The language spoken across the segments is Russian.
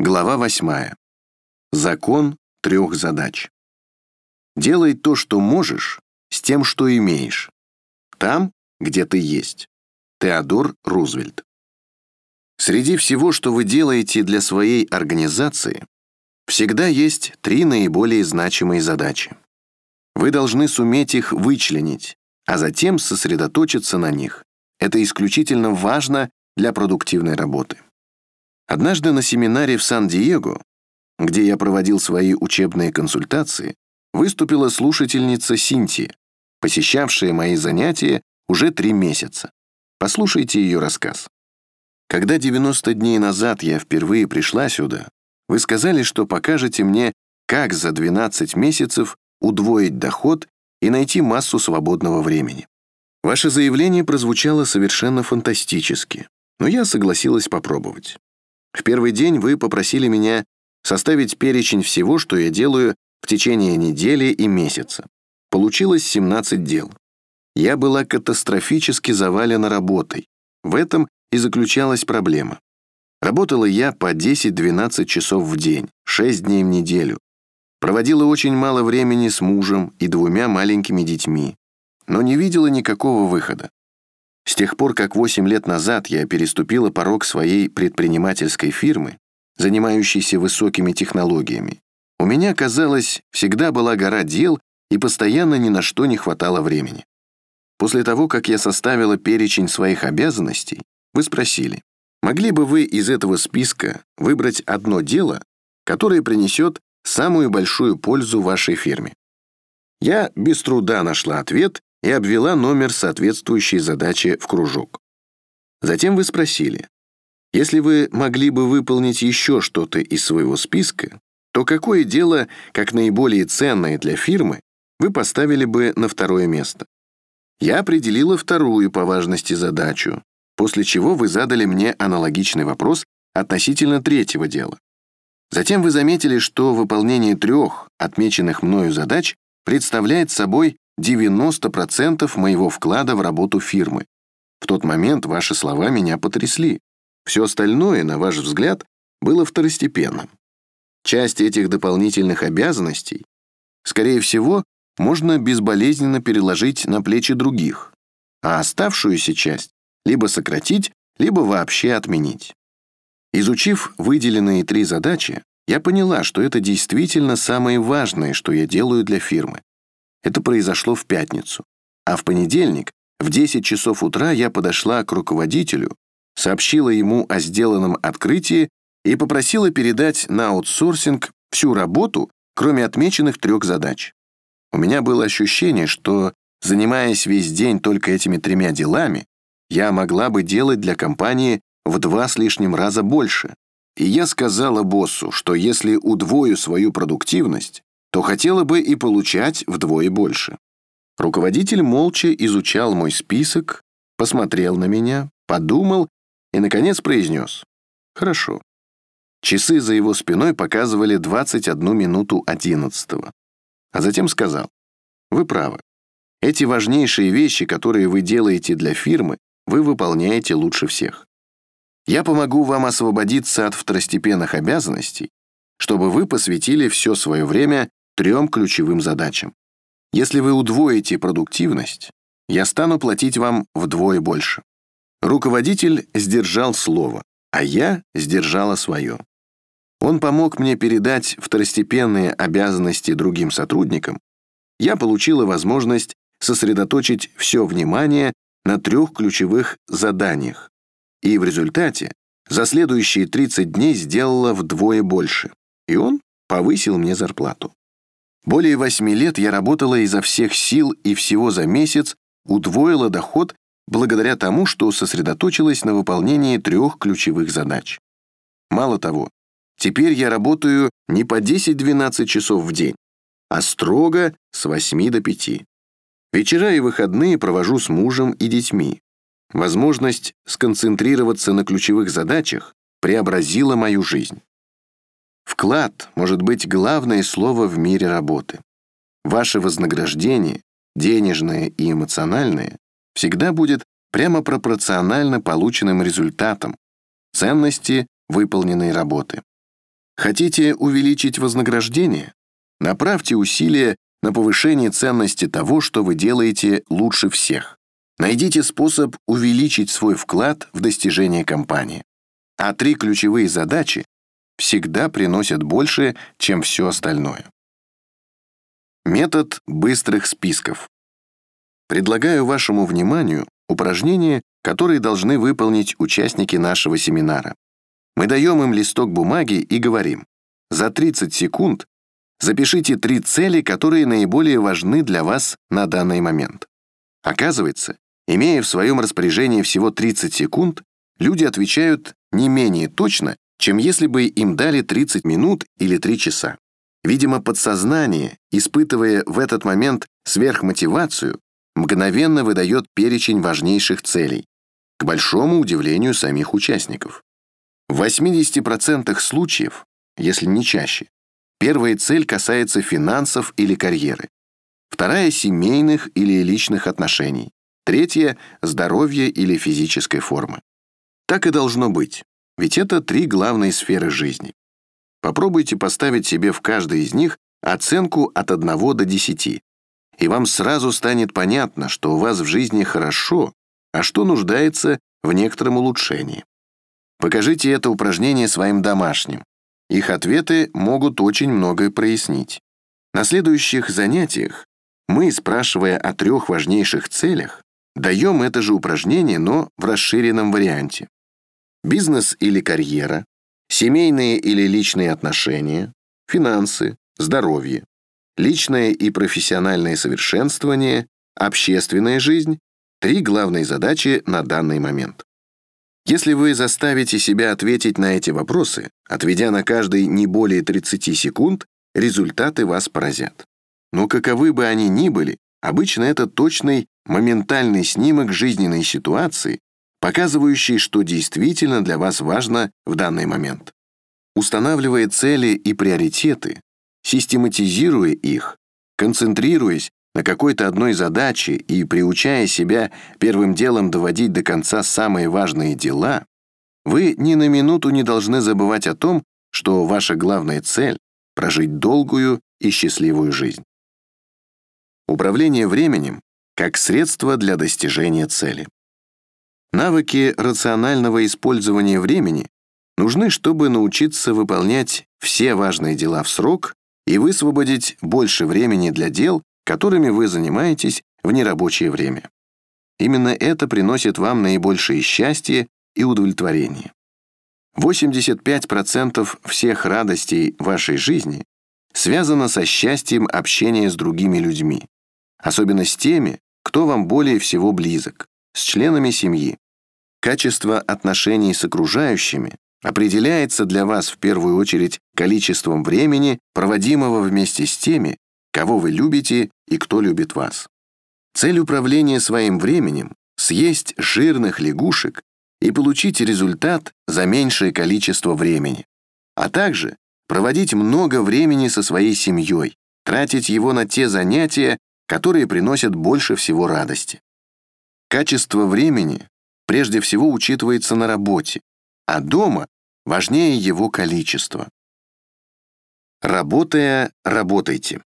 Глава 8. Закон трех задач. Делай то, что можешь, с тем, что имеешь. Там, где ты есть. Теодор Рузвельт. Среди всего, что вы делаете для своей организации, всегда есть три наиболее значимые задачи. Вы должны суметь их вычленить, а затем сосредоточиться на них. Это исключительно важно для продуктивной работы. Однажды на семинаре в Сан-Диего, где я проводил свои учебные консультации, выступила слушательница Синтия, посещавшая мои занятия уже три месяца. Послушайте ее рассказ. Когда 90 дней назад я впервые пришла сюда, вы сказали, что покажете мне, как за 12 месяцев удвоить доход и найти массу свободного времени. Ваше заявление прозвучало совершенно фантастически, но я согласилась попробовать. В первый день вы попросили меня составить перечень всего, что я делаю в течение недели и месяца. Получилось 17 дел. Я была катастрофически завалена работой. В этом и заключалась проблема. Работала я по 10-12 часов в день, 6 дней в неделю. Проводила очень мало времени с мужем и двумя маленькими детьми, но не видела никакого выхода. С тех пор, как 8 лет назад я переступила порог своей предпринимательской фирмы, занимающейся высокими технологиями, у меня, казалось, всегда была гора дел и постоянно ни на что не хватало времени. После того, как я составила перечень своих обязанностей, вы спросили, могли бы вы из этого списка выбрать одно дело, которое принесет самую большую пользу вашей фирме? Я без труда нашла ответ и обвела номер соответствующей задачи в кружок. Затем вы спросили, если вы могли бы выполнить еще что-то из своего списка, то какое дело, как наиболее ценное для фирмы, вы поставили бы на второе место? Я определила вторую по важности задачу, после чего вы задали мне аналогичный вопрос относительно третьего дела. Затем вы заметили, что выполнение трех отмеченных мною задач представляет собой 90% моего вклада в работу фирмы. В тот момент ваши слова меня потрясли. Все остальное, на ваш взгляд, было второстепенным. Часть этих дополнительных обязанностей, скорее всего, можно безболезненно переложить на плечи других, а оставшуюся часть либо сократить, либо вообще отменить. Изучив выделенные три задачи, я поняла, что это действительно самое важное, что я делаю для фирмы. Это произошло в пятницу. А в понедельник в 10 часов утра я подошла к руководителю, сообщила ему о сделанном открытии и попросила передать на аутсорсинг всю работу, кроме отмеченных трех задач. У меня было ощущение, что, занимаясь весь день только этими тремя делами, я могла бы делать для компании в два с лишним раза больше. И я сказала боссу, что если удвою свою продуктивность, то хотела бы и получать вдвое больше. Руководитель молча изучал мой список, посмотрел на меня, подумал и, наконец, произнес «Хорошо». Часы за его спиной показывали 21 минуту 11 а затем сказал «Вы правы. Эти важнейшие вещи, которые вы делаете для фирмы, вы выполняете лучше всех. Я помогу вам освободиться от второстепенных обязанностей, чтобы вы посвятили все свое время трем ключевым задачам. Если вы удвоите продуктивность, я стану платить вам вдвое больше. Руководитель сдержал слово, а я сдержала свое. Он помог мне передать второстепенные обязанности другим сотрудникам. Я получила возможность сосредоточить все внимание на трех ключевых заданиях. И в результате за следующие 30 дней сделала вдвое больше. И он повысил мне зарплату. Более восьми лет я работала изо всех сил и всего за месяц удвоила доход благодаря тому, что сосредоточилась на выполнении трех ключевых задач. Мало того, теперь я работаю не по 10-12 часов в день, а строго с 8 до 5. Вечера и выходные провожу с мужем и детьми. Возможность сконцентрироваться на ключевых задачах преобразила мою жизнь. Вклад может быть главное слово в мире работы. Ваше вознаграждение, денежное и эмоциональное, всегда будет прямо пропорционально полученным результатам, ценности выполненной работы. Хотите увеличить вознаграждение? Направьте усилия на повышение ценности того, что вы делаете лучше всех. Найдите способ увеличить свой вклад в достижение компании. А три ключевые задачи всегда приносят больше, чем все остальное. Метод быстрых списков. Предлагаю вашему вниманию упражнения, которые должны выполнить участники нашего семинара. Мы даем им листок бумаги и говорим, за 30 секунд запишите три цели, которые наиболее важны для вас на данный момент. Оказывается, имея в своем распоряжении всего 30 секунд, люди отвечают не менее точно, чем если бы им дали 30 минут или 3 часа. Видимо, подсознание, испытывая в этот момент сверхмотивацию, мгновенно выдает перечень важнейших целей, к большому удивлению самих участников. В 80% случаев, если не чаще, первая цель касается финансов или карьеры, вторая – семейных или личных отношений, третья – здоровья или физической формы. Так и должно быть, ведь это три главные сферы жизни. Попробуйте поставить себе в каждой из них оценку от 1 до 10, и вам сразу станет понятно, что у вас в жизни хорошо, а что нуждается в некотором улучшении. Покажите это упражнение своим домашним. Их ответы могут очень многое прояснить. На следующих занятиях мы, спрашивая о трех важнейших целях, даем это же упражнение, но в расширенном варианте. Бизнес или карьера, семейные или личные отношения, финансы, здоровье, личное и профессиональное совершенствование, общественная жизнь — три главные задачи на данный момент. Если вы заставите себя ответить на эти вопросы, отведя на каждый не более 30 секунд, результаты вас поразят. Но каковы бы они ни были, обычно это точный, моментальный снимок жизненной ситуации, показывающий, что действительно для вас важно в данный момент. Устанавливая цели и приоритеты, систематизируя их, концентрируясь на какой-то одной задаче и приучая себя первым делом доводить до конца самые важные дела, вы ни на минуту не должны забывать о том, что ваша главная цель — прожить долгую и счастливую жизнь. Управление временем как средство для достижения цели. Навыки рационального использования времени нужны, чтобы научиться выполнять все важные дела в срок и высвободить больше времени для дел, которыми вы занимаетесь в нерабочее время. Именно это приносит вам наибольшее счастье и удовлетворение. 85% всех радостей вашей жизни связано со счастьем общения с другими людьми, особенно с теми, кто вам более всего близок, с членами семьи. Качество отношений с окружающими определяется для вас в первую очередь количеством времени, проводимого вместе с теми, кого вы любите и кто любит вас. Цель управления своим временем — съесть жирных лягушек и получить результат за меньшее количество времени, а также проводить много времени со своей семьей, тратить его на те занятия, которые приносят больше всего радости. Качество времени прежде всего учитывается на работе, а дома важнее его количество. Работая, работайте.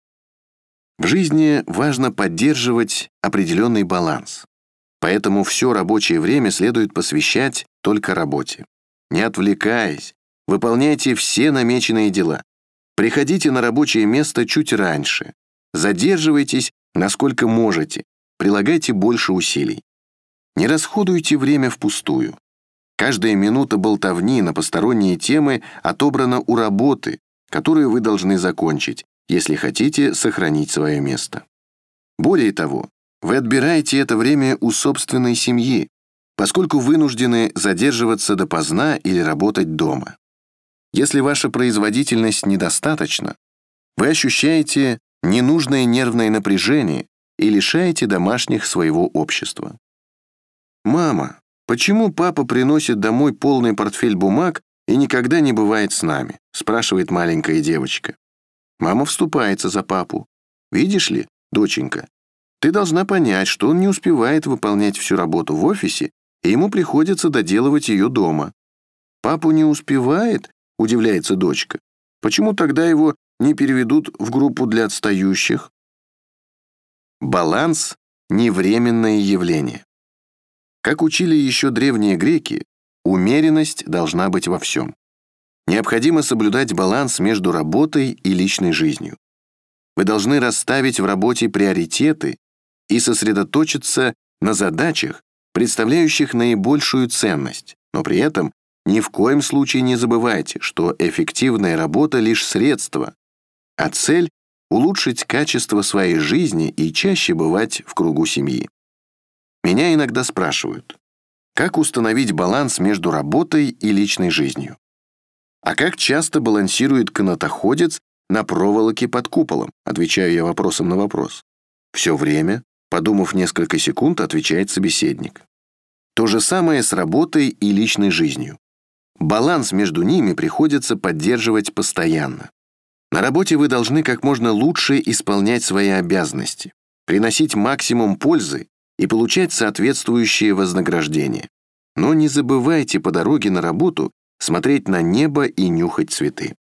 В жизни важно поддерживать определенный баланс. Поэтому все рабочее время следует посвящать только работе. Не отвлекаясь, выполняйте все намеченные дела. Приходите на рабочее место чуть раньше. Задерживайтесь, насколько можете. Прилагайте больше усилий. Не расходуйте время впустую. Каждая минута болтовни на посторонние темы отобрана у работы, которую вы должны закончить, если хотите сохранить свое место. Более того, вы отбираете это время у собственной семьи, поскольку вынуждены задерживаться допоздна или работать дома. Если ваша производительность недостаточна, вы ощущаете ненужное нервное напряжение и лишаете домашних своего общества. «Мама, почему папа приносит домой полный портфель бумаг и никогда не бывает с нами?» спрашивает маленькая девочка. Мама вступается за папу. «Видишь ли, доченька, ты должна понять, что он не успевает выполнять всю работу в офисе, и ему приходится доделывать ее дома». «Папу не успевает?» — удивляется дочка. Почему тогда его не переведут в группу для отстающих? Баланс — невременное явление. Как учили еще древние греки, умеренность должна быть во всем. Необходимо соблюдать баланс между работой и личной жизнью. Вы должны расставить в работе приоритеты и сосредоточиться на задачах, представляющих наибольшую ценность, но при этом ни в коем случае не забывайте, что эффективная работа — лишь средство, а цель — улучшить качество своей жизни и чаще бывать в кругу семьи. Меня иногда спрашивают, как установить баланс между работой и личной жизнью? А как часто балансирует канатоходец на проволоке под куполом? Отвечаю я вопросом на вопрос. Все время, подумав несколько секунд, отвечает собеседник. То же самое с работой и личной жизнью. Баланс между ними приходится поддерживать постоянно. На работе вы должны как можно лучше исполнять свои обязанности, приносить максимум пользы и получать соответствующее вознаграждение. Но не забывайте по дороге на работу смотреть на небо и нюхать цветы.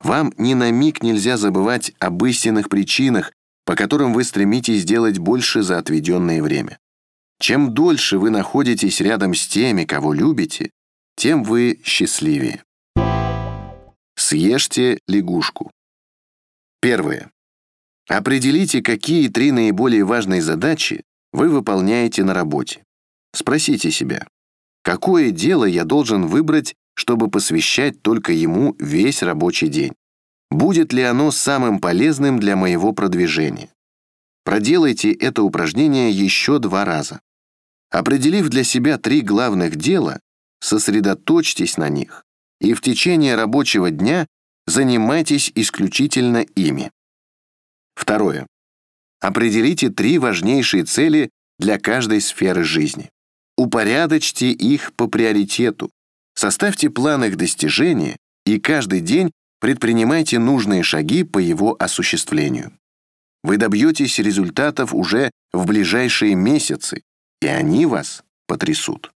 Вам ни на миг нельзя забывать об истинных причинах, по которым вы стремитесь сделать больше за отведенное время. Чем дольше вы находитесь рядом с теми, кого любите, тем вы счастливее. Съешьте лягушку. Первое. Определите, какие три наиболее важные задачи вы выполняете на работе. Спросите себя, какое дело я должен выбрать, чтобы посвящать только ему весь рабочий день? Будет ли оно самым полезным для моего продвижения? Проделайте это упражнение еще два раза. Определив для себя три главных дела, сосредоточьтесь на них и в течение рабочего дня занимайтесь исключительно ими. Второе. Определите три важнейшие цели для каждой сферы жизни. Упорядочьте их по приоритету. Составьте план их достижения и каждый день предпринимайте нужные шаги по его осуществлению. Вы добьетесь результатов уже в ближайшие месяцы, и они вас потрясут.